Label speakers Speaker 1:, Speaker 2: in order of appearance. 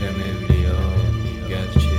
Speaker 1: Veremevliya gerçek